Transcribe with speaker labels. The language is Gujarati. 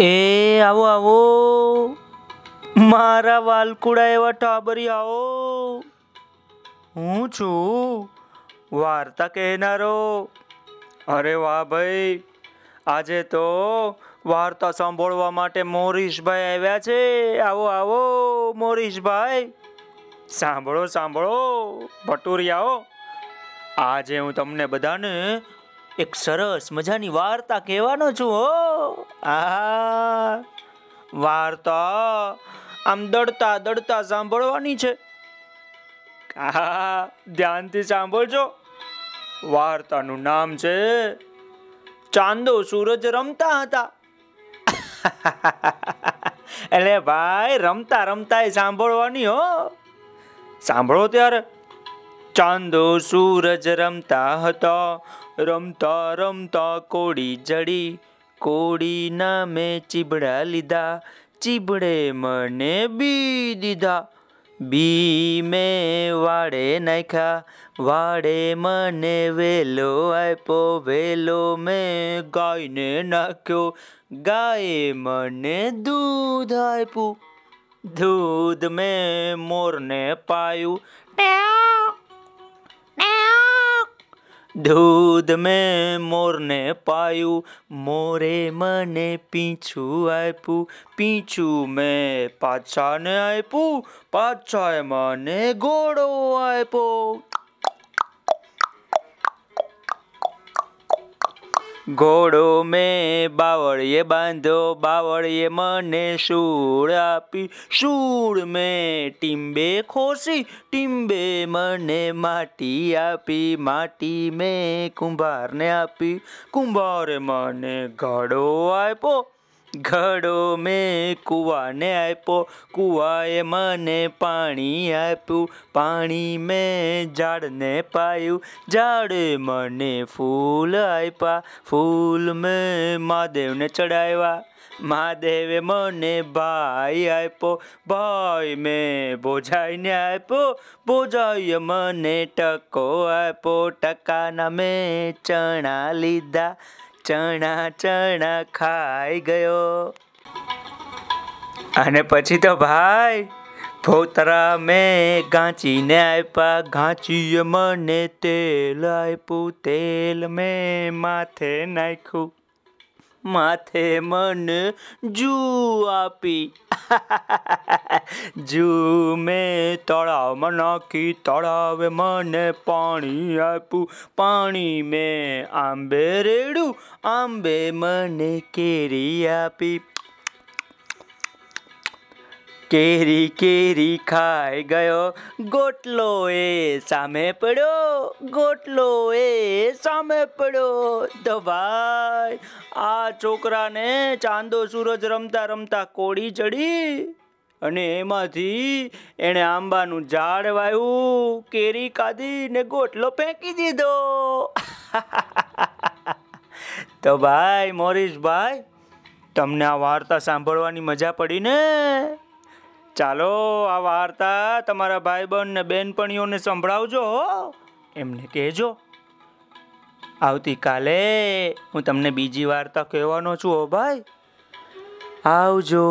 Speaker 1: એ, આવો આવો. મારા વાલકુડા એવા ટાબરી આવો હું છું વાર્તા કહેનારો. અરે વાહ ભાઈ, આજે તો વાર્તા સાંભળવા માટે મોરીશભાઈ આવ્યા છે. આવો આવો, મોરીશભાઈ. સાંભળો સાંભળો, ભટુરિયાઓ. આજે હું તમને બધાને એક સરસ મજાની વાર્તા કહેવાનો છું, હો. આ વાર્તા આમ દડતા દડતા સાંભળવાની છે. હા ધ્યાનથી સાંભળજો. વાર્તાનું નામ છે, ચાંદો સૂરજ રમતા હતા. એટલે ભાઈ, રમતા રમતા સાંભળવાની, હો. સાંભળો ત્યારે. ચાંદો સૂરજ રમતા હતા. રમતા રમતા કોડી જડી કોડી નામે ચીબડા લીધા. ચીબડે મને બી દીધા. બી મેં વાડે નાખ્યા. વાડે મને વેલો આપ્યો વેલો મેં ગાયને નાખ્યો. ગાયે મને દૂધ આપ્યું દૂધ મેં મોરને પાયું. દૂધ મેં મોરને પાયું, મોરે મને પીછું આપ્યું. પીછું મેં પાછાને આપ્યું, પાછાએ મને ઘોડો આપ્યો. ઘોડો મેં બાવળીએ બાંધ્યો બાવળીએ મને શૂળ આપી. શૂળ મેં ટીંબે ખોસી, ટીંબે મને માટી આપી. માટી મેં કુંભારને આપી. કુંભારે મને ઘડો આપ્યો. ઘડો મેં કૂવાને આપ્યો. કૂવાએ મને પાણી આપ્યું. પાણી મેં ઝાડને પાયું. ઝાડે મને ફૂલ આપ્યા ફૂલ મેં મહાદેવને ચડાવ્યા મહાદેવે મને ભાઈ આપ્યો ભાઈ મેં ભોજાઈને આપ્યો ભોજાઈએ મને ટકો આપ્યો ટકાના મેં ચણા લીધા. ચણા ચણા ખાઈ ગયો. અને પછી તો ભાઈ ભોતરા મેં ગાંચીને આપ્યા ગાંચીએ મને તેલ આપ્યું તેલ મેં માથે નાખ્યું માથે મને જૂ આપી. જૂ મેં તળાવમાં નાખી તળાવે મને પાણી આપ્યું. પાણી મેં આંબે રેડું, આંબે મને કેરી આપી. કેરી કેરી ખાઈ ગયો. ગોટલો એ સામે પડ્યો. ગોટલો એ સામે પડ્યો. તો ભાઈ આ છોકરાને ચાંદો સૂરજ રમતા રમતા કોડી ચડી અને એમાંથી એણે આંબાનું ઝાડ વાવ્યું કેરી કાઢી ને ગોટલો ફેંકી દીધો. તો ભાઈ મોરીશભાઈ, તમને આ વાર્તા સાંભળવાની મજા પડી ને? ચાલો, આ વાર્તા તમારા ભાઈબંધ ને બેનપણીઓને સંભળાવજો. એમને કહેજો. આવતીકાલે હું તમને બીજી વાર્તા કહેવાનો છું હો ભાઈ. આવજો.